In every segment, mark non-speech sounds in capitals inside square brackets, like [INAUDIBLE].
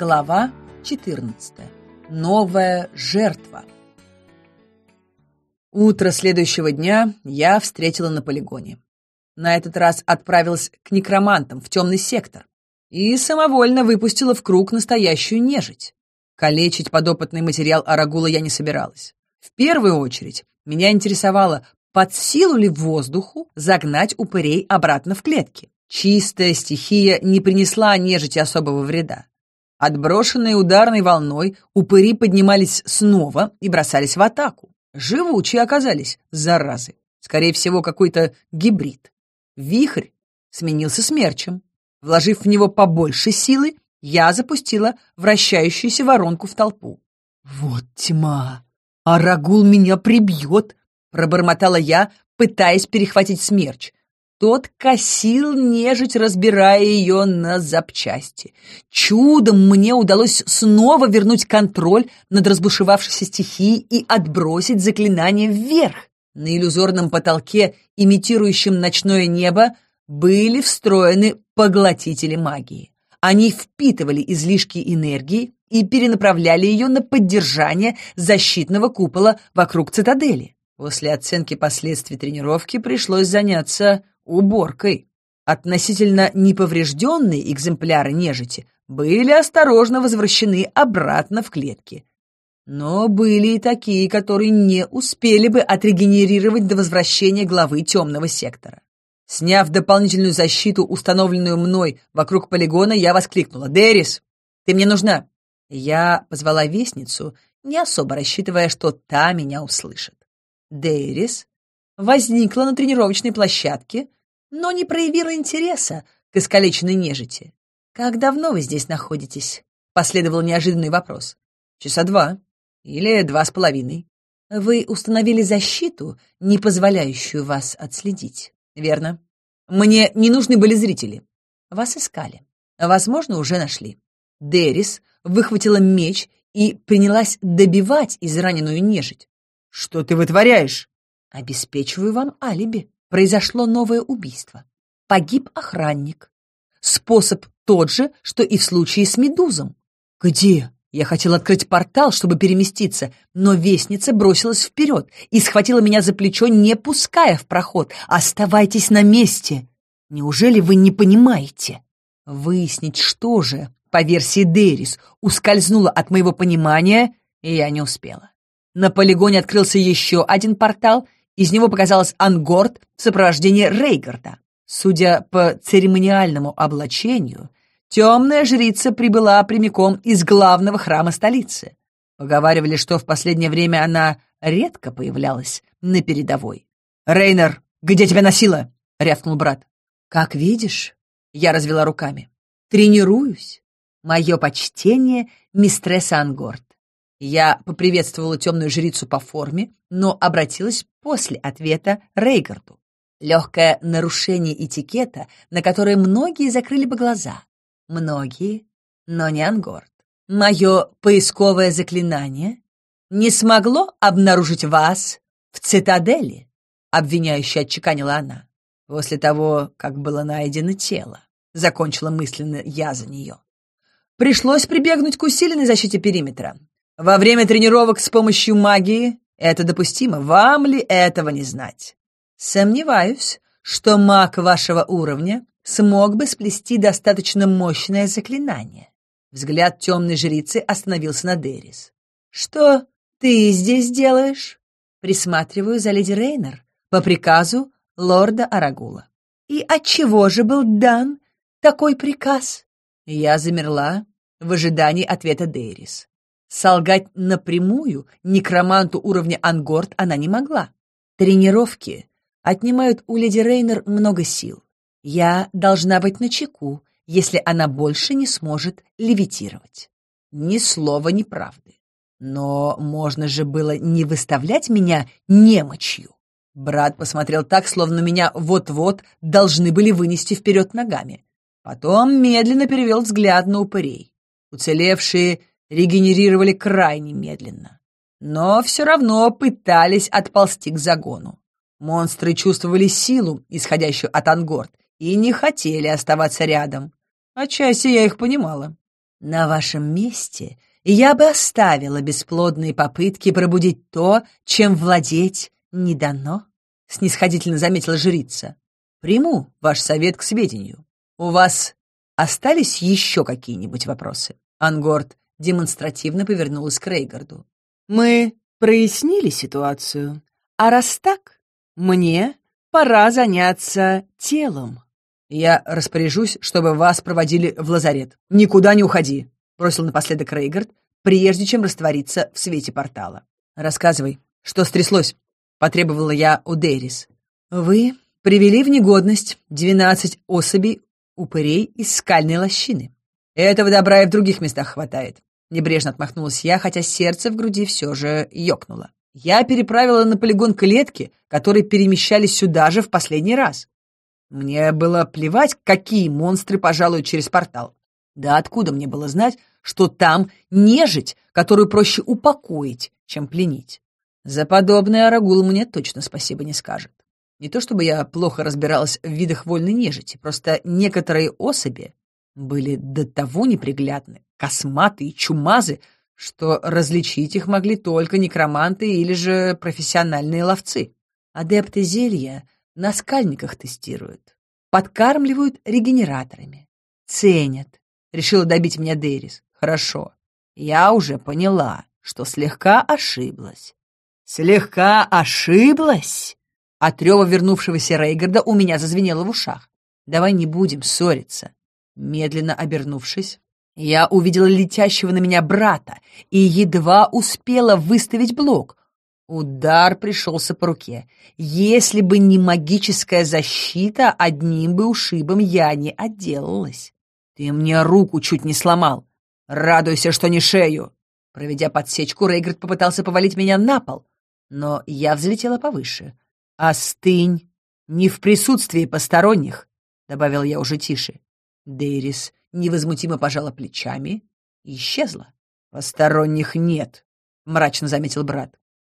Глава 14. Новая жертва. Утро следующего дня я встретила на полигоне. На этот раз отправилась к некромантам в темный сектор и самовольно выпустила в круг настоящую нежить. Калечить подопытный материал Арагула я не собиралась. В первую очередь меня интересовало, под силу ли воздуху загнать упырей обратно в клетки. Чистая стихия не принесла нежити особого вреда. Отброшенные ударной волной, упыри поднимались снова и бросались в атаку. Живучие оказались, заразы. Скорее всего, какой-то гибрид. Вихрь сменился смерчем. Вложив в него побольше силы, я запустила вращающуюся воронку в толпу. «Вот тьма! Арагул меня прибьет!» — пробормотала я, пытаясь перехватить смерч — тот косил нежить, разбирая ее на запчасти. Чудом мне удалось снова вернуть контроль над разбушевавшейся стихией и отбросить заклинание вверх. На иллюзорном потолке, имитирующем ночное небо, были встроены поглотители магии. Они впитывали излишки энергии и перенаправляли ее на поддержание защитного купола вокруг цитадели. После оценки последствий тренировки пришлось заняться уборкой. Относительно неповрежденные экземпляры нежити были осторожно возвращены обратно в клетки. Но были и такие, которые не успели бы отрегенерировать до возвращения главы темного сектора. Сняв дополнительную защиту, установленную мной вокруг полигона, я воскликнула. «Деррис, ты мне нужна!» Я позвала вестницу, не особо рассчитывая, что та меня услышит. Деррис возникла на тренировочной площадке, но не проявила интереса к искалеченной нежити. «Как давно вы здесь находитесь?» — последовал неожиданный вопрос. «Часа два. Или два с половиной». «Вы установили защиту, не позволяющую вас отследить». «Верно. Мне не нужны были зрители. Вас искали. Возможно, уже нашли». Дерис выхватила меч и принялась добивать израненную нежить. «Что ты вытворяешь?» «Обеспечиваю вам алиби» произошло новое убийство. Погиб охранник. Способ тот же, что и в случае с Медузом. Где? Я хотел открыть портал, чтобы переместиться, но вестница бросилась вперед и схватила меня за плечо, не пуская в проход. «Оставайтесь на месте! Неужели вы не понимаете?» Выяснить, что же, по версии Дерис, ускользнуло от моего понимания, и я не успела. На полигоне открылся еще один портал — из него показалась Ангорд в сопровождении Рейгарда. Судя по церемониальному облачению, темная жрица прибыла прямиком из главного храма столицы. Поговаривали, что в последнее время она редко появлялась на передовой. «Рейнер, где тебя носила?» — рявкнул брат. «Как видишь», — я развела руками. «Тренируюсь. Мое почтение, мистресса Ангорд». Я поприветствовала темную жрицу по форме, но обратилась после ответа Рейгарду. Легкое нарушение этикета, на которое многие закрыли бы глаза. Многие, но не Ангорд. Мое поисковое заклинание не смогло обнаружить вас в цитадели, обвиняюще отчеканила она. После того, как было найдено тело, закончила мысленно я за нее. Пришлось прибегнуть к усиленной защите периметра, во время тренировок с помощью магии это допустимо. Вам ли этого не знать? Сомневаюсь, что маг вашего уровня смог бы сплести достаточно мощное заклинание. Взгляд темной жрицы остановился на Дерис. «Что ты здесь делаешь?» «Присматриваю за леди Рейнер по приказу лорда Арагула». «И отчего же был дан такой приказ?» Я замерла в ожидании ответа Дерис. Солгать напрямую некроманту уровня Ангорд она не могла. Тренировки отнимают у леди Рейнер много сил. Я должна быть начеку, если она больше не сможет левитировать. Ни слова неправды. Но можно же было не выставлять меня немочью. Брат посмотрел так, словно меня вот-вот должны были вынести вперед ногами. Потом медленно перевел взгляд на упырей. Уцелевшие регенерировали крайне медленно. Но все равно пытались отползти к загону. Монстры чувствовали силу, исходящую от ангорд, и не хотели оставаться рядом. Отчасти я их понимала. На вашем месте я бы оставила бесплодные попытки пробудить то, чем владеть не дано, — снисходительно заметила жрица. Приму ваш совет к сведению. У вас остались еще какие-нибудь вопросы? Ангорд демонстративно повернулась к Рейгарду. «Мы прояснили ситуацию, а раз так, мне пора заняться телом». «Я распоряжусь, чтобы вас проводили в лазарет. Никуда не уходи», — бросил напоследок Рейгард, прежде чем раствориться в свете портала. «Рассказывай, что стряслось?» — потребовала я у Дерис. «Вы привели в негодность двенадцать особей упырей из скальной лощины. Этого добра и в других местах хватает. Небрежно отмахнулась я, хотя сердце в груди все же ёкнуло. Я переправила на полигон клетки, которые перемещались сюда же в последний раз. Мне было плевать, какие монстры пожалуют через портал. Да откуда мне было знать, что там нежить, которую проще упокоить, чем пленить? За подобное Арагул мне точно спасибо не скажет. Не то чтобы я плохо разбиралась в видах вольной нежити, просто некоторые особи были до того неприглядны, косматы и чумазы, что различить их могли только некроманты или же профессиональные ловцы. Адепты зелья на скальниках тестируют, подкармливают регенераторами, ценят. Решила добить меня Дерис. Хорошо. Я уже поняла, что слегка ошиблась. Слегка ошиблась? От рева вернувшегося Рейгарда у меня зазвенело в ушах. Давай не будем ссориться. Медленно обернувшись, я увидела летящего на меня брата и едва успела выставить блок. Удар пришелся по руке. Если бы не магическая защита, одним бы ушибом я не отделалась. Ты мне руку чуть не сломал. Радуйся, что не шею. Проведя подсечку, Рейгард попытался повалить меня на пол, но я взлетела повыше. «Остынь! Не в присутствии посторонних!» — добавил я уже тише. Дейрис невозмутимо пожала плечами и исчезла. «Посторонних нет», — мрачно заметил брат.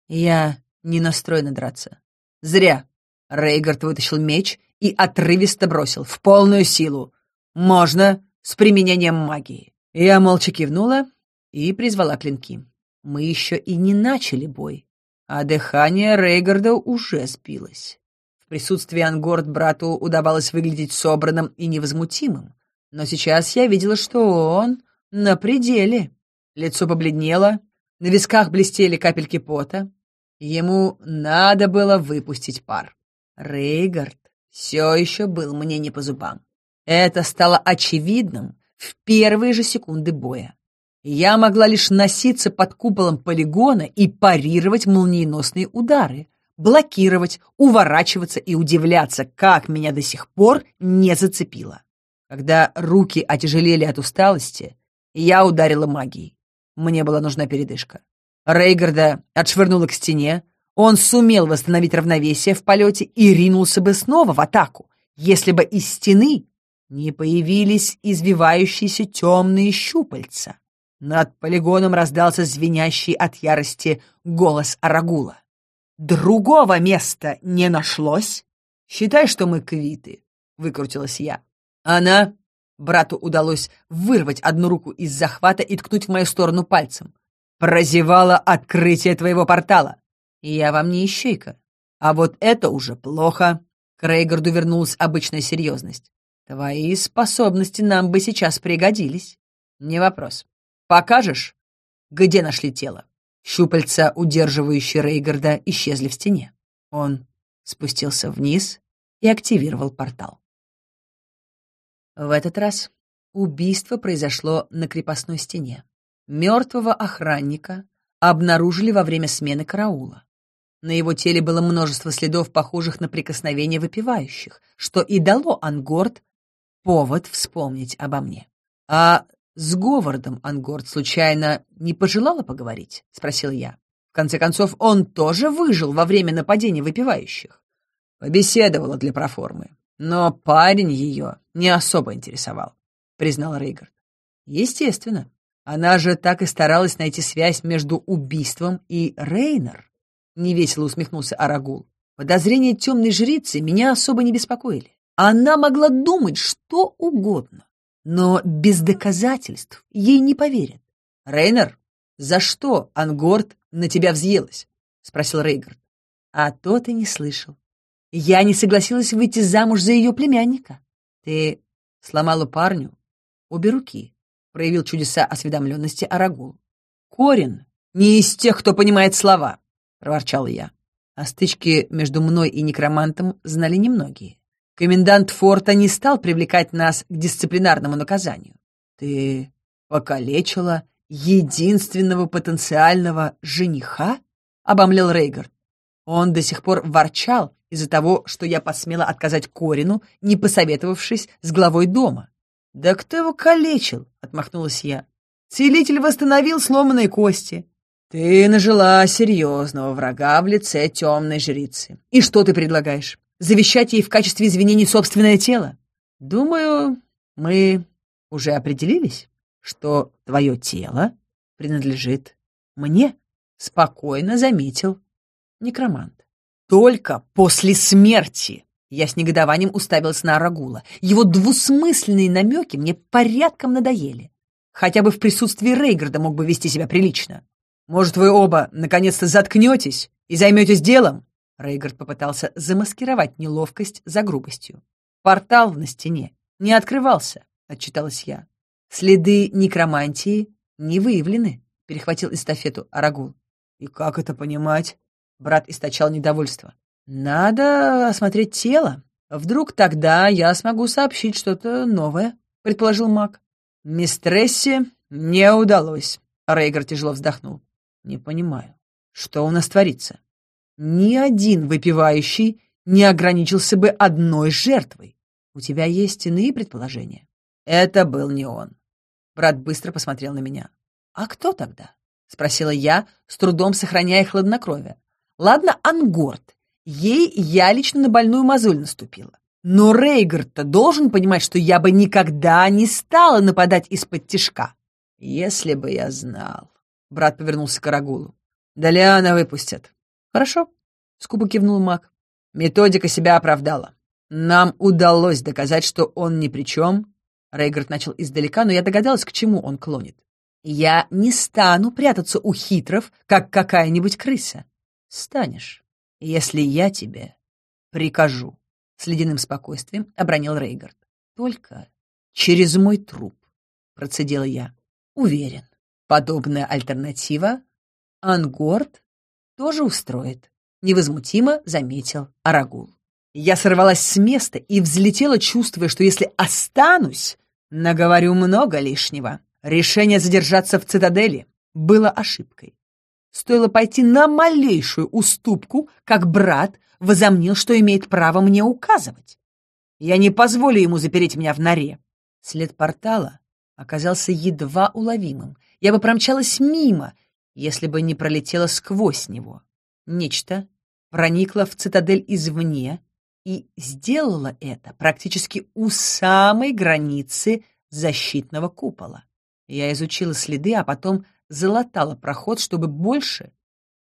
«Я не настроена драться». «Зря». Рейгард вытащил меч и отрывисто бросил. «В полную силу. Можно с применением магии». Я молча кивнула и призвала клинки. Мы еще и не начали бой, а дыхание Рейгарда уже спилось. В присутствии Ангорд брату удавалось выглядеть собранным и невозмутимым, но сейчас я видела, что он на пределе. Лицо побледнело, на висках блестели капельки пота. Ему надо было выпустить пар. Рейгард все еще был мне не по зубам. Это стало очевидным в первые же секунды боя. Я могла лишь носиться под куполом полигона и парировать молниеносные удары, блокировать, уворачиваться и удивляться, как меня до сих пор не зацепило когда руки отяжелели от усталости, я ударила магией. Мне была нужна передышка. Рейгарда отшвырнула к стене, он сумел восстановить равновесие в полете и ринулся бы снова в атаку, если бы из стены не появились извивающиеся темные щупальца. Над полигоном раздался звенящий от ярости голос Арагула. «Другого места не нашлось? Считай, что мы квиты», — выкрутилась я. Она... Брату удалось вырвать одну руку из захвата и ткнуть в мою сторону пальцем. «Прозевала открытие твоего портала. Я вам не ищейка. А вот это уже плохо». К Рейгарду вернулась обычная серьезность. «Твои способности нам бы сейчас пригодились». «Не вопрос. Покажешь, где нашли тело?» Щупальца, удерживающие Рейгарда, исчезли в стене. Он спустился вниз и активировал портал. В этот раз убийство произошло на крепостной стене. Мертвого охранника обнаружили во время смены караула. На его теле было множество следов, похожих на прикосновения выпивающих, что и дало Ангорд повод вспомнить обо мне. «А с Говардом Ангорд случайно не пожелала поговорить?» — спросил я. «В конце концов, он тоже выжил во время нападения выпивающих». Побеседовала для проформы. Но парень ее не особо интересовал, признал Рейгард. Естественно. Она же так и старалась найти связь между убийством и Рейнер. Невесело усмехнулся Арагул. Подозрения темной жрицы меня особо не беспокоили. Она могла думать что угодно, но без доказательств ей не поверят. Рейнер, за что Ангорд на тебя взъелась? — спросил Рейгард. А то ты не слышал. Я не согласилась выйти замуж за ее племянника. Ты сломала парню обе руки, — проявил чудеса осведомленности Арагул. Корин не из тех, кто понимает слова, — проворчала я. А О стычке между мной и некромантом знали немногие. Комендант форта не стал привлекать нас к дисциплинарному наказанию. Ты покалечила единственного потенциального жениха? — обомлел Рейгард. Он до сих пор ворчал из-за того, что я посмела отказать Корину, не посоветовавшись с главой дома. «Да кто его калечил?» — отмахнулась я. «Целитель восстановил сломанные кости». «Ты нажила серьезного врага в лице темной жрицы. И что ты предлагаешь? Завещать ей в качестве извинений собственное тело?» «Думаю, мы уже определились, что твое тело принадлежит мне», — спокойно заметил Некромант. Только после смерти. Я с негодованием уставилась на Арагула. Его двусмысленные намеки мне порядком надоели. Хотя бы в присутствии Рейгарда мог бы вести себя прилично. Может, вы оба наконец-то заткнетесь и займетесь делом? Рейгард попытался замаскировать неловкость за грубостью. Портал на стене не открывался, отчиталась я. Следы некромантии не выявлены, перехватил эстафету Арагул. И как это понимать? Брат источал недовольство. «Надо осмотреть тело. Вдруг тогда я смогу сообщить что-то новое», — предположил маг. «Мистрессе не удалось», — Рейгар тяжело вздохнул. «Не понимаю, что у нас творится? Ни один выпивающий не ограничился бы одной жертвой. У тебя есть иные предположения?» «Это был не он». Брат быстро посмотрел на меня. «А кто тогда?» — спросила я, с трудом сохраняя хладнокровие. Ладно, Ангорд. Ей я лично на больную мозоль наступила. Но Рейгард-то должен понимать, что я бы никогда не стала нападать из-под тишка. Если бы я знал. Брат повернулся к Карагулу. Далиана выпустят. Хорошо, скупо кивнул маг. Методика себя оправдала. Нам удалось доказать, что он ни при чем. Рейгард начал издалека, но я догадалась, к чему он клонит. Я не стану прятаться у хитров, как какая-нибудь крыса станешь, если я тебе прикажу», — с ледяным спокойствием обронил Рейгард. «Только через мой труп», — Процедил я. «Уверен, подобная альтернатива Ангорд тоже устроит», — невозмутимо заметил Арагул. Я сорвалась с места и взлетела, чувствуя, что если останусь, наговорю много лишнего. Решение задержаться в цитадели было ошибкой. Стоило пойти на малейшую уступку, как брат возомнил, что имеет право мне указывать. Я не позволю ему запереть меня в норе. След портала оказался едва уловимым. Я бы промчалась мимо, если бы не пролетела сквозь него. Нечто проникло в цитадель извне и сделало это практически у самой границы защитного купола. Я изучила следы, а потом залатала проход, чтобы больше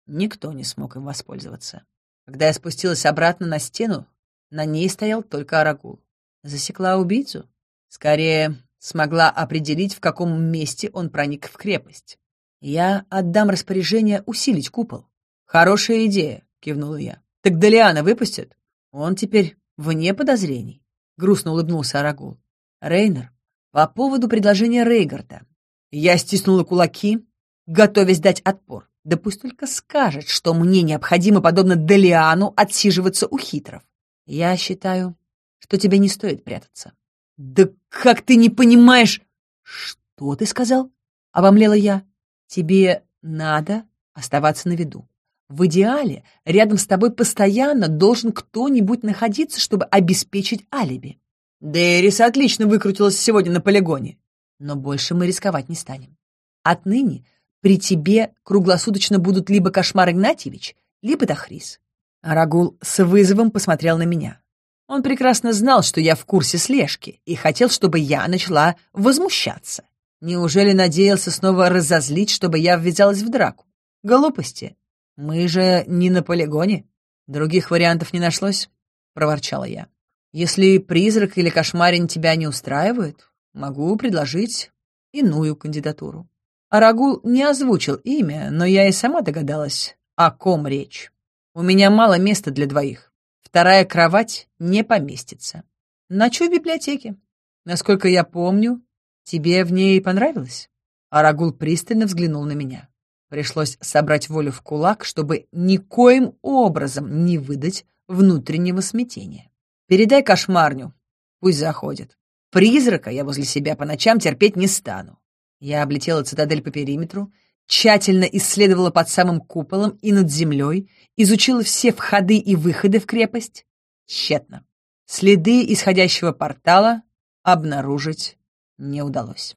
никто не смог им воспользоваться. Когда я спустилась обратно на стену, на ней стоял только Арагул. Засекла убийцу? Скорее, смогла определить, в каком месте он проник в крепость. «Я отдам распоряжение усилить купол». «Хорошая идея», — кивнула я. «Так Далиана выпустят?» «Он теперь вне подозрений», — грустно улыбнулся Арагул. «Рейнер, по поводу предложения Рейгарда». Я стиснула кулаки, готовясь дать отпор. Да пусть только скажет, что мне необходимо, подобно Делиану, отсиживаться у хитров. Я считаю, что тебе не стоит прятаться. Да как ты не понимаешь... Что ты сказал? Обомлела я. Тебе надо оставаться на виду. В идеале рядом с тобой постоянно должен кто-нибудь находиться, чтобы обеспечить алиби. Дэрис отлично выкрутилась сегодня на полигоне. Но больше мы рисковать не станем. Отныне при тебе круглосуточно будут либо Кошмар Игнатьевич, либо Тахрис. Арагул с вызовом посмотрел на меня. Он прекрасно знал, что я в курсе слежки, и хотел, чтобы я начала возмущаться. Неужели надеялся снова разозлить, чтобы я ввязалась в драку? Глупости. Мы же не на полигоне. Других вариантов не нашлось, — проворчала я. Если призрак или кошмарин тебя не устраивают, могу предложить иную кандидатуру. Арагул не озвучил имя, но я и сама догадалась, о ком речь. У меня мало места для двоих. Вторая кровать не поместится. Ночу в библиотеке. Насколько я помню, тебе в ней понравилось? Арагул пристально взглянул на меня. Пришлось собрать волю в кулак, чтобы никоим образом не выдать внутреннего смятения. Передай кошмарню, пусть заходит. Призрака я возле себя по ночам терпеть не стану. Я облетела цитадель по периметру, тщательно исследовала под самым куполом и над землей, изучила все входы и выходы в крепость. Тщетно. Следы исходящего портала обнаружить не удалось.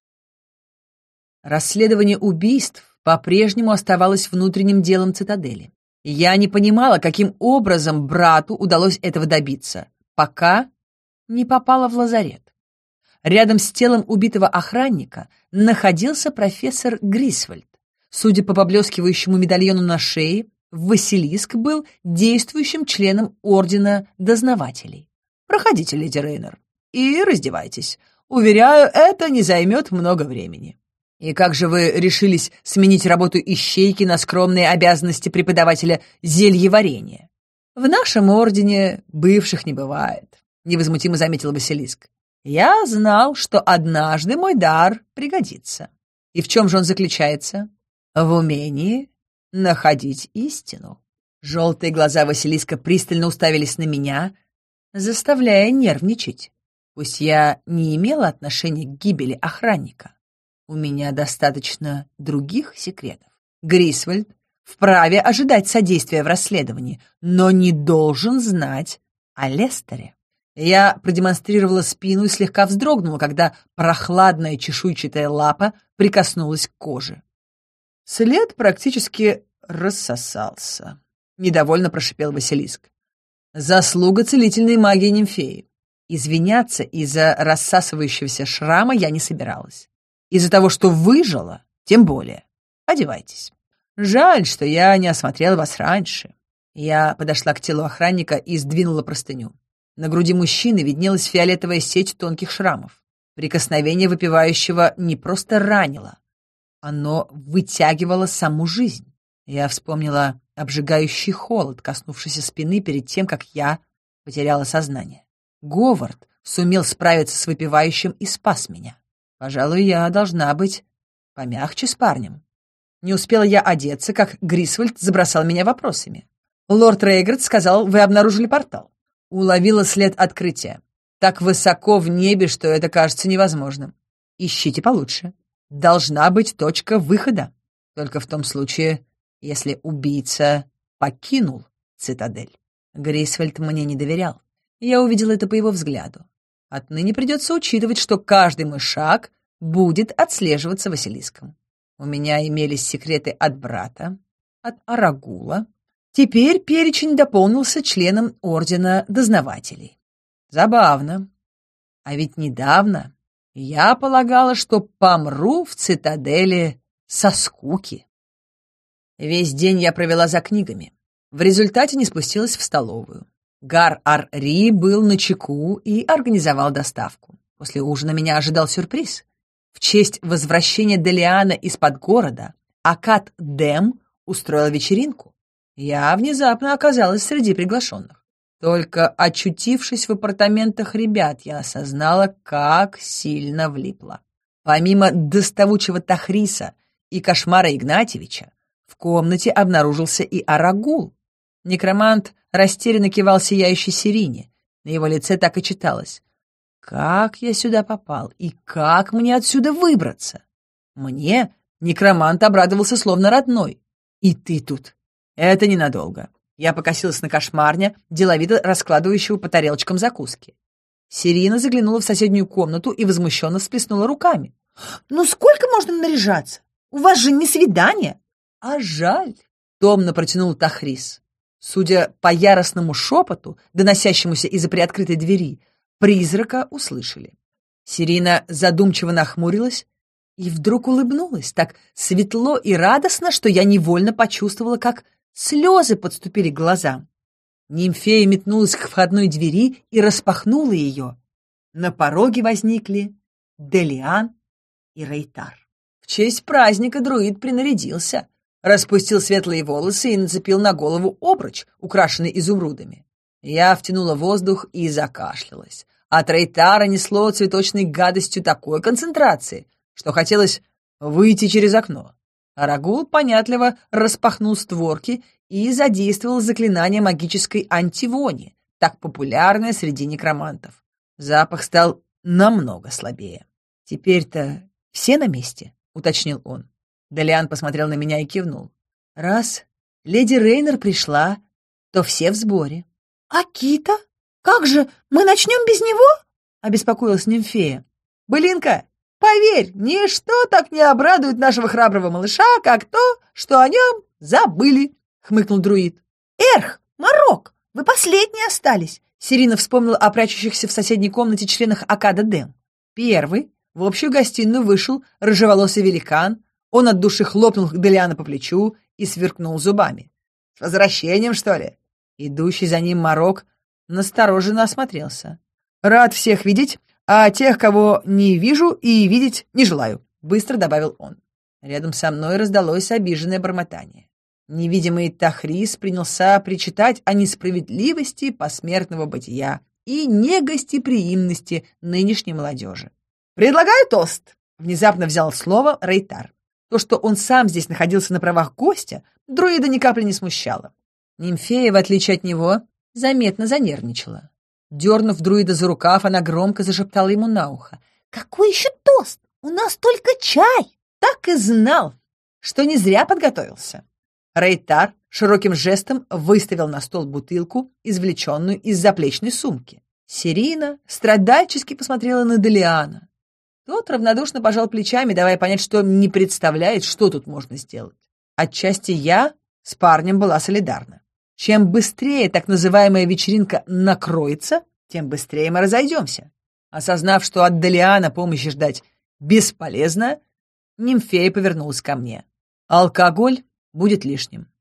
Расследование убийств по-прежнему оставалось внутренним делом цитадели. Я не понимала, каким образом брату удалось этого добиться, пока не попала в лазарет. Рядом с телом убитого охранника находился профессор Грисвальд. Судя по поблескивающему медальону на шее, Василиск был действующим членом Ордена Дознавателей. «Проходите, леди Рейнер, и раздевайтесь. Уверяю, это не займет много времени». «И как же вы решились сменить работу ищейки на скромные обязанности преподавателя зельеварения?» «В нашем ордене бывших не бывает», — невозмутимо заметил Василиск. Я знал, что однажды мой дар пригодится. И в чем же он заключается? В умении находить истину. Желтые глаза Василиска пристально уставились на меня, заставляя нервничать. Пусть я не имела отношения к гибели охранника. У меня достаточно других секретов. Грисвальд вправе ожидать содействия в расследовании, но не должен знать о Лестере. Я продемонстрировала спину и слегка вздрогнула, когда прохладная чешуйчатая лапа прикоснулась к коже. След практически рассосался. Недовольно прошипел Василиск. Заслуга целительной магии нимфеи. Извиняться из-за рассасывающегося шрама я не собиралась. Из-за того, что выжила, тем более. Одевайтесь. Жаль, что я не осмотрела вас раньше. Я подошла к телу охранника и сдвинула простыню. На груди мужчины виднелась фиолетовая сеть тонких шрамов. Прикосновение выпивающего не просто ранило, оно вытягивало саму жизнь. Я вспомнила обжигающий холод, коснувшийся спины перед тем, как я потеряла сознание. Говард сумел справиться с выпивающим и спас меня. Пожалуй, я должна быть помягче с парнем. Не успела я одеться, как Грисвальд забросал меня вопросами. «Лорд Рейгард сказал, вы обнаружили портал уловила след открытия. Так высоко в небе, что это кажется невозможным. Ищите получше. Должна быть точка выхода. Только в том случае, если убийца покинул цитадель. Грисфельд мне не доверял. Я увидел это по его взгляду. Отныне придется учитывать, что каждый мой шаг будет отслеживаться Василиском. У меня имелись секреты от брата, от Арагула, Теперь перечень дополнился членом Ордена Дознавателей. Забавно. А ведь недавно я полагала, что помру в цитадели со скуки. Весь день я провела за книгами. В результате не спустилась в столовую. Гар-Ар-Ри был на чеку и организовал доставку. После ужина меня ожидал сюрприз. В честь возвращения Делиана из-под города Акад Дем устроил вечеринку я внезапно оказалась среди приглашенных. Только очутившись в апартаментах ребят, я осознала, как сильно влипла. Помимо доставучего Тахриса и кошмара Игнатьевича, в комнате обнаружился и Арагул. Некромант растерянно кивал сияющей Сирине. На его лице так и читалось. «Как я сюда попал? И как мне отсюда выбраться?» Мне некромант обрадовался словно родной. «И ты тут!» Это ненадолго. Я покосилась на кошмарня, деловито раскладывающего по тарелочкам закуски. Сирина заглянула в соседнюю комнату и возмущенно сплеснула руками. «Ну сколько можно наряжаться? У вас же не свидание!» «А жаль!» — томно протянул Тахрис. Судя по яростному шепоту, доносящемуся из-за приоткрытой двери, призрака услышали. Сирина задумчиво нахмурилась и вдруг улыбнулась так светло и радостно, что я невольно почувствовала, как Слезы подступили к глазам. Нимфея метнулась к входной двери и распахнула ее. На пороге возникли Делиан и Рейтар. В честь праздника друид принарядился, распустил светлые волосы и нацепил на голову обруч, украшенный изумрудами. Я втянула воздух и закашлялась. От Рейтара несло цветочной гадостью такой концентрации, что хотелось выйти через окно. Арагул понятливо распахнул створки и задействовал заклинание магической антивони, так популярное среди некромантов. Запах стал намного слабее. «Теперь-то все на месте?» — уточнил он. Делиан посмотрел на меня и кивнул. «Раз леди Рейнер пришла, то все в сборе». «А Кита? Как же, мы начнем без него?» — обеспокоилась нимфея. «Былинка, Поверь, ничто так не обрадует нашего храброго малыша, как то, что о нем забыли, — хмыкнул друид. Эрх, Марок, вы последние остались, — Сирина вспомнила о прячущихся в соседней комнате членах Акада Дэм. Первый в общую гостиную вышел рыжеволосый великан, он от души хлопнул Делиана по плечу и сверкнул зубами. «С возвращением, что ли?» Идущий за ним Марок настороженно осмотрелся. «Рад всех видеть а тех, кого не вижу и видеть не желаю», — быстро добавил он. Рядом со мной раздалось обиженное бормотание. Невидимый Тахрис принялся причитать о несправедливости посмертного бытия и негостеприимности нынешней молодежи. «Предлагаю тост!» — внезапно взял слово Рейтар. То, что он сам здесь находился на правах гостя, друида ни капли не смущало. Нимфея, в отличие от него, заметно занервничала. Дернув друида за рукав, она громко зашептала ему на ухо. «Какой еще тост? У нас только чай!» Так и знал, что не зря подготовился. Рейтар широким жестом выставил на стол бутылку, извлеченную из заплечной сумки. Сирина страдальчески посмотрела на Делиана. Тот равнодушно пожал плечами, давая понять, что не представляет, что тут можно сделать. Отчасти я с парнем была солидарна. Чем быстрее так называемая вечеринка накроется, тем быстрее мы разойдемся. Осознав, что от Делиана помощи ждать бесполезно, Нимфея повернулась ко мне. Алкоголь будет лишним.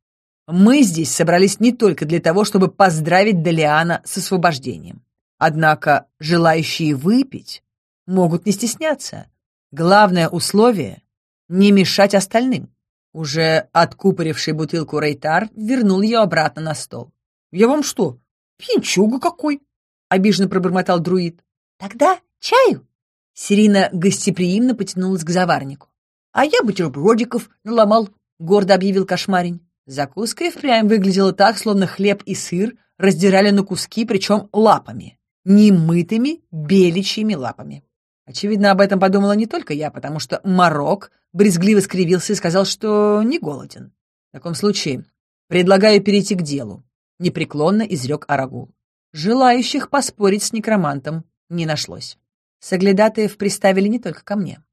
Мы здесь собрались не только для того, чтобы поздравить Делиана с освобождением. Однако желающие выпить могут не стесняться. Главное условие — не мешать остальным уже откупоривший бутылку Рейтар, вернул ее обратно на стол. «Я вам что, пьянчуга какой?» — обиженно пробормотал друид. «Тогда чаю?» Сирина гостеприимно потянулась к заварнику. «А я бутербродиков наломал», — гордо объявил кошмарень. Закуска и впрямь выглядела так, словно хлеб и сыр раздирали на куски, причем лапами, немытыми беличьими лапами. Очевидно, об этом подумала не только я, потому что Марок брезгливо скривился и сказал, что не голоден. В таком случае предлагаю перейти к делу, — непреклонно изрек Арагул. Желающих поспорить с некромантом не нашлось. Соглядатаев приставили не только ко мне.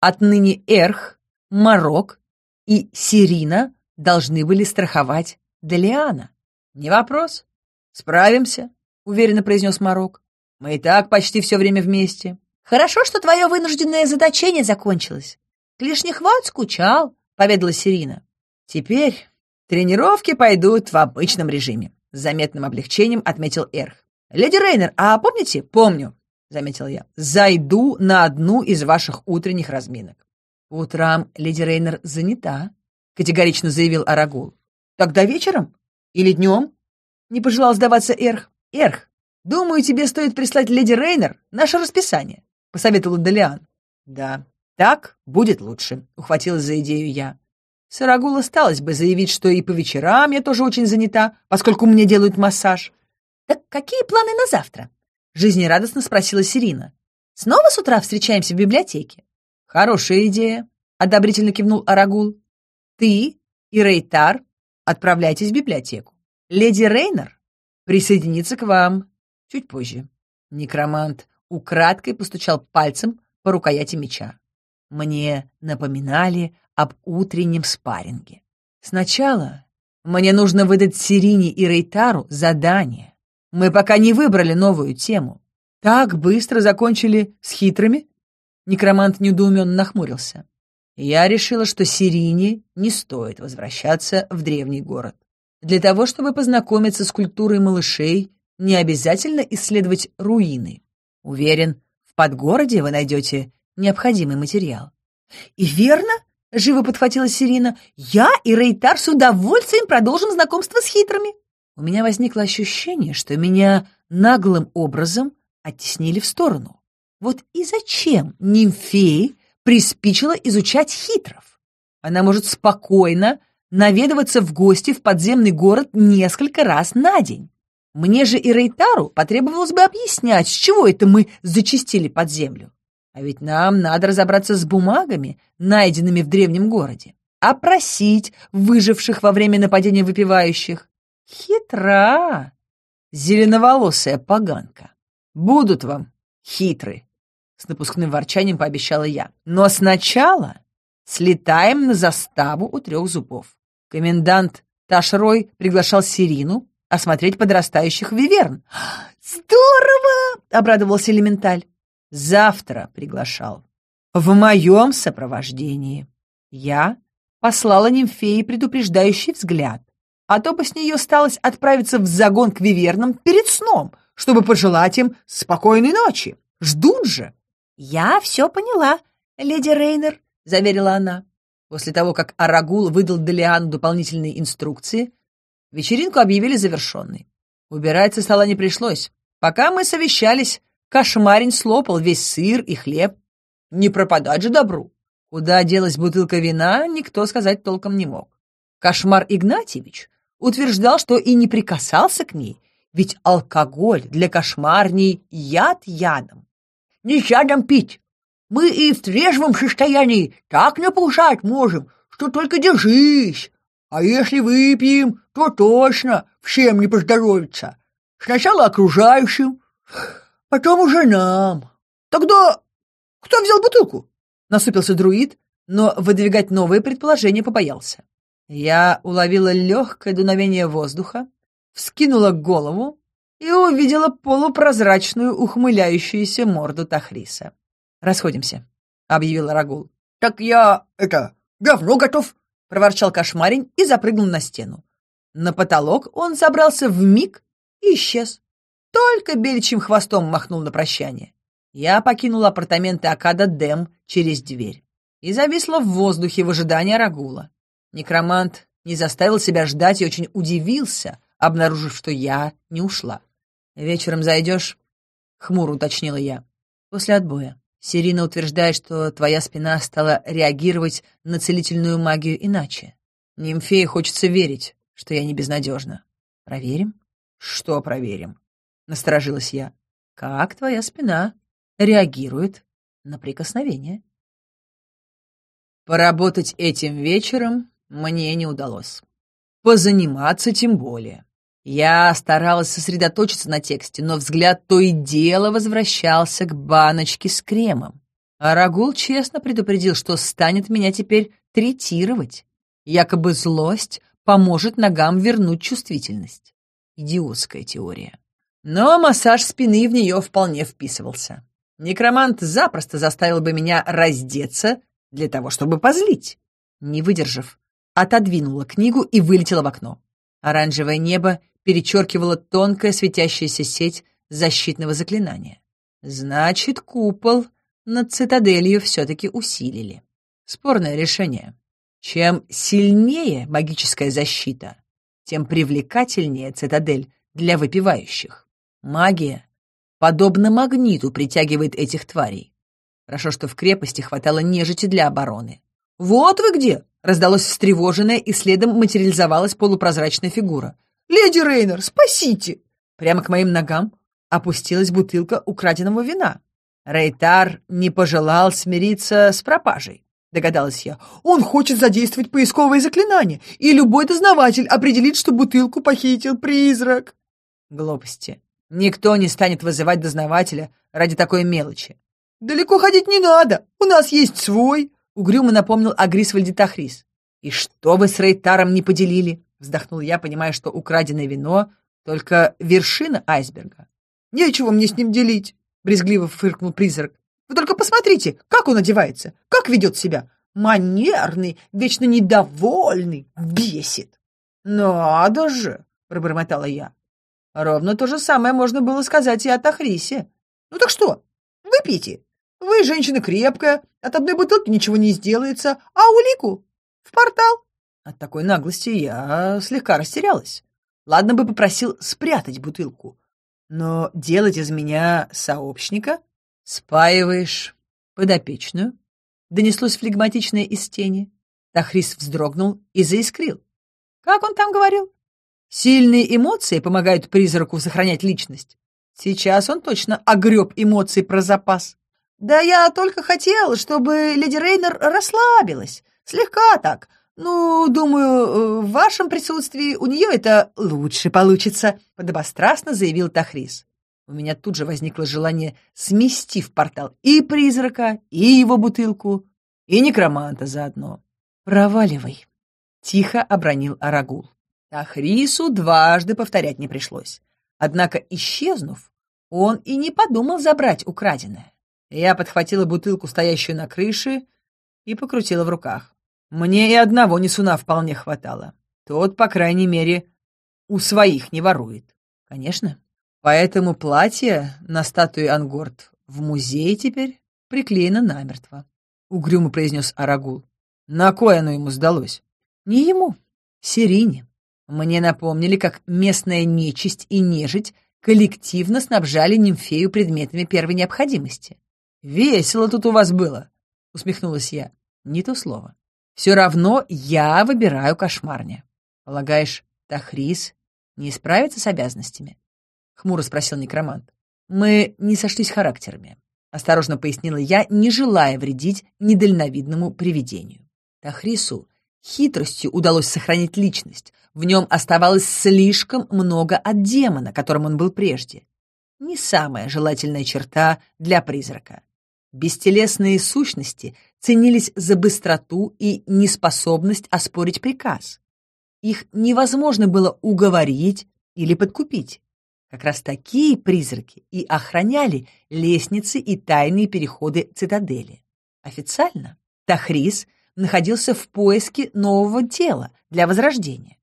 Отныне Эрх, Марок и Сирина должны были страховать Делиана. «Не вопрос. Справимся», — уверенно произнес Марок. «Мы и так почти все время вместе. Хорошо, что твое вынужденное заточение закончилось. Клешнехват скучал, — поведала Сирина. Теперь тренировки пойдут в обычном режиме, — с заметным облегчением отметил Эрх. Леди Рейнер, а помните? Помню, — заметил я. Зайду на одну из ваших утренних разминок. Утром леди Рейнер занята, — категорично заявил Арагул. Тогда вечером? Или днем? Не пожелал сдаваться Эрх. Эрх, думаю, тебе стоит прислать леди Рейнер наше расписание. — посоветовал Делиан. «Да, так будет лучше», — ухватилась за идею я. Сарагул осталось бы заявить, что и по вечерам я тоже очень занята, поскольку мне делают массаж. «Так какие планы на завтра?» — жизнерадостно спросила Сирина. «Снова с утра встречаемся в библиотеке?» «Хорошая идея», — одобрительно кивнул Арагул. «Ты и Рейтар отправляйтесь в библиотеку. Леди Рейнер присоединится к вам чуть позже». Некромант украдкой постучал пальцем по рукояти меча. Мне напоминали об утреннем спарринге. Сначала мне нужно выдать Сирине и Рейтару задание. Мы пока не выбрали новую тему. Так быстро закончили с хитрыми? Некромант недоуменно нахмурился. Я решила, что Сирине не стоит возвращаться в древний город. Для того, чтобы познакомиться с культурой малышей, не обязательно исследовать руины. Уверен, в подгороде вы найдете необходимый материал. И верно, живо подхватила Сирина, я и Рейтар с удовольствием продолжим знакомство с хитрыми. У меня возникло ощущение, что меня наглым образом оттеснили в сторону. Вот и зачем нимфеи приспичило изучать хитров? Она может спокойно наведываться в гости в подземный город несколько раз на день. Мне же и Рейтару потребовалось бы объяснять, с чего это мы зачистили под землю. А ведь нам надо разобраться с бумагами, найденными в древнем городе, опросить выживших во время нападения выпивающих. Хитра! Зеленоволосая поганка. Будут вам хитры, — с напускным ворчанием пообещала я. Но сначала слетаем на заставу у трех зубов. Комендант Ташрой приглашал Сирину осмотреть подрастающих виверн. [GASPS] «Здорово!» — обрадовался элементаль. «Завтра приглашал. В моем сопровождении. Я послала нимфеи предупреждающий взгляд, а то бы с нее сталось отправиться в загон к вивернам перед сном, чтобы пожелать им спокойной ночи. Ждут же!» «Я все поняла, леди Рейнер», — заверила она. После того, как Арагул выдал Делиану дополнительные инструкции, Вечеринку объявили завершенной. Убираться стола не пришлось. Пока мы совещались, кошмарень слопал весь сыр и хлеб. Не пропадать же добру. Куда делась бутылка вина, никто сказать толком не мог. Кошмар Игнатьевич утверждал, что и не прикасался к ней, ведь алкоголь для кошмарней яд ядом. Не ядом пить. Мы и в трезвом состоянии так напушать можем, что только держись. А если выпьем, то точно всем не поздоровится. Сначала окружающим, потом уже нам. Тогда кто взял бутылку? Насупился друид, но выдвигать новые предположения побоялся. Я уловила легкое дуновение воздуха, вскинула голову и увидела полупрозрачную ухмыляющуюся морду Тахриса. «Расходимся», — объявил Рагул. «Так я, это, говно готов», — проворчал кошмарень и запрыгнул на стену. На потолок он забрался в миг и исчез. Только беличьим хвостом махнул на прощание. Я покинула апартаменты Акада Дэм через дверь и зависла в воздухе в ожидании Рагула. Некромант не заставил себя ждать и очень удивился, обнаружив, что я не ушла. «Вечером зайдешь?» — хмуро уточнила я. «После отбоя». Серина утверждает, что твоя спина стала реагировать на целительную магию иначе. Нимфее хочется верить, что я не безнадежна. Проверим? Что проверим? Насторожилась я. Как твоя спина реагирует на прикосновение? Поработать этим вечером мне не удалось. Позаниматься тем более. Я старалась сосредоточиться на тексте, но взгляд то и дело возвращался к баночке с кремом. А Рагул честно предупредил, что станет меня теперь третировать. Якобы злость поможет ногам вернуть чувствительность. Идиотская теория. Но массаж спины в нее вполне вписывался. Некромант запросто заставил бы меня раздеться для того, чтобы позлить. Не выдержав, отодвинула книгу и вылетела в окно. Оранжевое небо перечеркивало тонкая светящаяся сеть защитного заклинания. Значит, купол над цитаделью все-таки усилили. Спорное решение. Чем сильнее магическая защита, тем привлекательнее цитадель для выпивающих. Магия, подобно магниту, притягивает этих тварей. Хорошо, что в крепости хватало нежити для обороны. «Вот вы где! Раздалось встревоженное, и следом материализовалась полупрозрачная фигура. «Леди Рейнер, спасите!» Прямо к моим ногам опустилась бутылка украденного вина. Рейтар не пожелал смириться с пропажей, догадалась я. Он хочет задействовать поисковые заклинания, и любой дознаватель определит, что бутылку похитил призрак. Глупости. Никто не станет вызывать дознавателя ради такой мелочи. Далеко ходить не надо, у нас есть свой. Угрюмо напомнил о Грисвальде Тахрис. «И что вы с Рейтаром не поделили?» — вздохнул я, понимая, что украденное вино — только вершина айсберга. «Нечего мне с ним делить», — брезгливо фыркнул призрак. «Вы только посмотрите, как он одевается, как ведет себя. Манерный, вечно недовольный, бесит». «Надо же!» — пробормотала я. Ровно то же самое можно было сказать и о Тахрисе. «Ну так что, выпейте, вы, женщина крепкая, от одной бутылки ничего не сделается, а улику в портал. От такой наглости я слегка растерялась. Ладно бы попросил спрятать бутылку, но делать из меня сообщника спаиваешь подопечную. Донеслось флегматичное из тени. Тахрис вздрогнул и заискрил. Как он там говорил? Сильные эмоции помогают призраку сохранять личность. Сейчас он точно огреб эмоции про запас. Да я только хотел, чтобы леди Рейнер расслабилась. Слегка так. Ну, думаю, э, в вашем присутствии у нее это лучше получится, подобострастно заявил Тахрис. У меня тут же возникло желание смести в портал и призрака, и его бутылку, и некроманта заодно. «Проваливай», — тихо обронил Арагул. Тахрису дважды повторять не пришлось. Однако, исчезнув, он и не подумал забрать украденное. Я подхватила бутылку, стоящую на крыше, и покрутила в руках. Мне и одного несуна вполне хватало. Тот, по крайней мере, у своих не ворует. Конечно. Поэтому платье на статуе Ангорт в музее теперь приклеено намертво. Угрюмо произнес Арагул. На кое оно ему сдалось? Не ему, Сирине. Мне напомнили, как местная нечисть и нежить коллективно снабжали нимфею предметами первой необходимости. Весело тут у вас было, усмехнулась я. Не то слово. Все равно я выбираю кошмарня. Полагаешь, Тахрис не справится с обязанностями? Хмуро спросил некромант. Мы не сошлись характерами, осторожно пояснила я, не желая вредить недальновидному привидению. Тахрису хитростью удалось сохранить личность. В нем оставалось слишком много от демона, которым он был прежде. Не самая желательная черта для призрака. Бестелесные сущности ценились за быстроту и неспособность оспорить приказ. Их невозможно было уговорить или подкупить. Как раз такие призраки и охраняли лестницы и тайные переходы цитадели. Официально Тахрис находился в поиске нового тела для возрождения.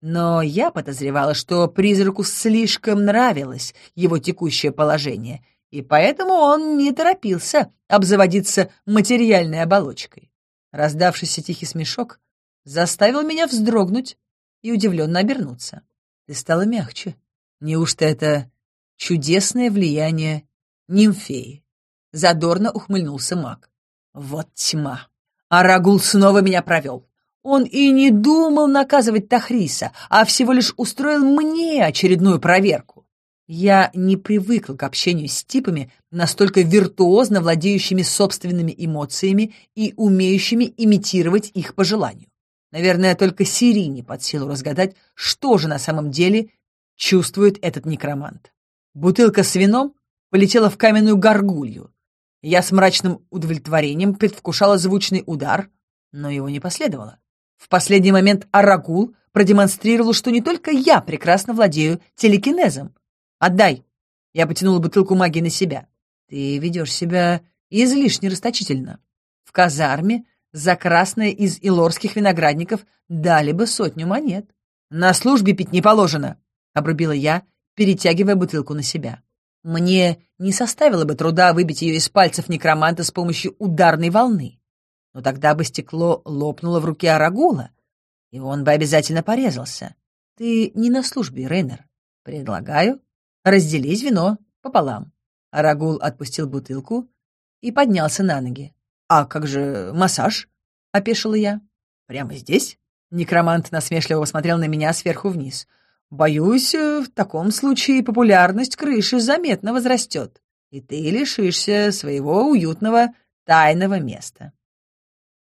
Но я подозревала, что призраку слишком нравилось его текущее положение, и поэтому он не торопился обзаводиться материальной оболочкой. Раздавшийся тихий смешок заставил меня вздрогнуть и удивленно обернуться. Ты стала мягче. Неужто это чудесное влияние нимфеи? Задорно ухмыльнулся маг. Вот тьма. Арагул снова меня провел. Он и не думал наказывать Тахриса, а всего лишь устроил мне очередную проверку. Я не привыкла к общению с типами, настолько виртуозно владеющими собственными эмоциями и умеющими имитировать их по желанию. Наверное, только Сирине под силу разгадать, что же на самом деле чувствует этот некромант. Бутылка с вином полетела в каменную горгулью. Я с мрачным удовлетворением предвкушала звучный удар, но его не последовало. В последний момент Арагул продемонстрировал, что не только я прекрасно владею телекинезом, Отдай!» Я потянула бутылку магии на себя. «Ты ведешь себя излишне расточительно. В казарме за красное из илорских виноградников дали бы сотню монет. На службе пить не положено!» — обрубила я, перетягивая бутылку на себя. Мне не составило бы труда выбить ее из пальцев некроманта с помощью ударной волны. Но тогда бы стекло лопнуло в руке Арагула, и он бы обязательно порезался. Ты не на службе, Рейнер. Предлагаю разделись вино пополам». Рагул отпустил бутылку и поднялся на ноги. «А как же массаж?» — опешила я. «Прямо здесь?» — некромант насмешливо посмотрел на меня сверху вниз. «Боюсь, э, в таком случае популярность крыши заметно возрастет, и ты лишишься своего уютного тайного места».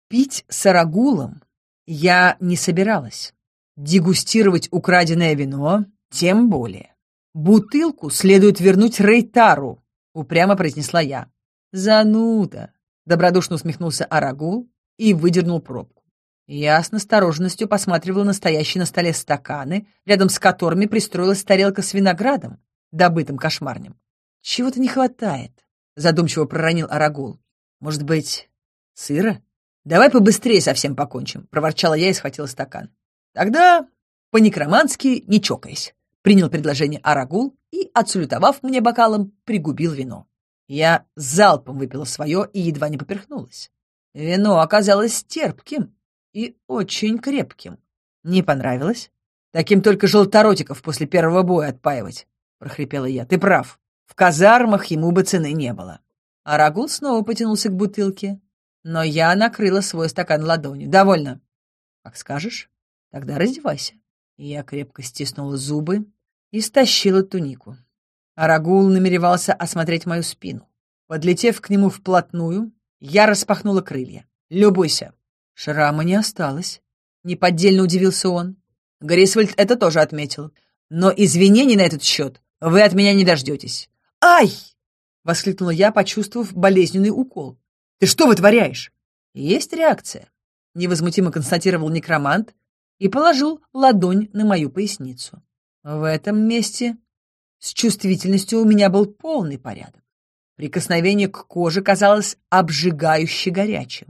Пить с Арагулом я не собиралась. Дегустировать украденное вино тем более. «Бутылку следует вернуть Рейтару», — упрямо произнесла я. «Зануда», — добродушно усмехнулся Арагул и выдернул пробку. Я с настороженностью посматривала на стоящие на столе стаканы, рядом с которыми пристроилась тарелка с виноградом, добытым кошмарнем. «Чего-то не хватает», — задумчиво проронил Арагул. «Может быть, сыра?» «Давай побыстрее совсем покончим», — проворчала я и схватила стакан. «Тогда по-некромански не чокаясь» принял предложение Арагул и, отсалютовав мне бокалом, пригубил вино. Я залпом выпила свое и едва не поперхнулась. Вино оказалось терпким и очень крепким. Не понравилось? Таким только желторотиков после первого боя отпаивать, — прохрипела я. Ты прав. В казармах ему бы цены не было. Арагул снова потянулся к бутылке, но я накрыла свой стакан ладонью. Довольно. Как скажешь, тогда раздевайся. Я крепко стиснула зубы, и стащила тунику. Арагул намеревался осмотреть мою спину. Подлетев к нему вплотную, я распахнула крылья. «Любуйся!» Шрама не осталось. Неподдельно удивился он. Горисвальд это тоже отметил. «Но извинений на этот счет вы от меня не дождетесь». «Ай!» — воскликнула я, почувствовав болезненный укол. «Ты что вытворяешь?» «Есть реакция», — невозмутимо констатировал некромант и положил ладонь на мою поясницу. В этом месте с чувствительностью у меня был полный порядок. Прикосновение к коже казалось обжигающе горячим.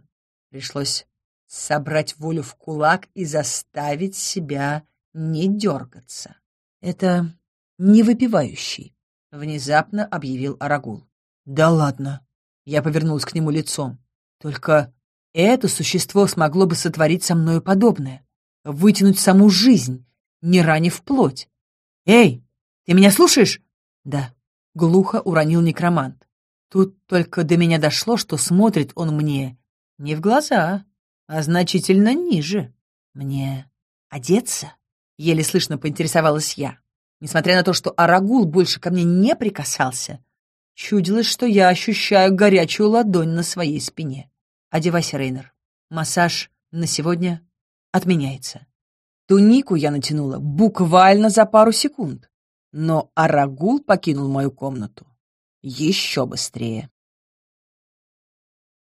Пришлось собрать волю в кулак и заставить себя не дергаться. Это не выпивающий, — внезапно объявил Арагул. Да ладно! Я повернулась к нему лицом. Только это существо смогло бы сотворить со мною подобное, вытянуть саму жизнь, не ранив плоть. «Эй, ты меня слушаешь?» «Да», — глухо уронил некромант. Тут только до меня дошло, что смотрит он мне не в глаза, а значительно ниже. «Мне одеться?» — еле слышно поинтересовалась я. Несмотря на то, что Арагул больше ко мне не прикасался, чудилось, что я ощущаю горячую ладонь на своей спине. «Одевайся, Рейнер. Массаж на сегодня отменяется». Тунику я натянула буквально за пару секунд, но Арагул покинул мою комнату еще быстрее.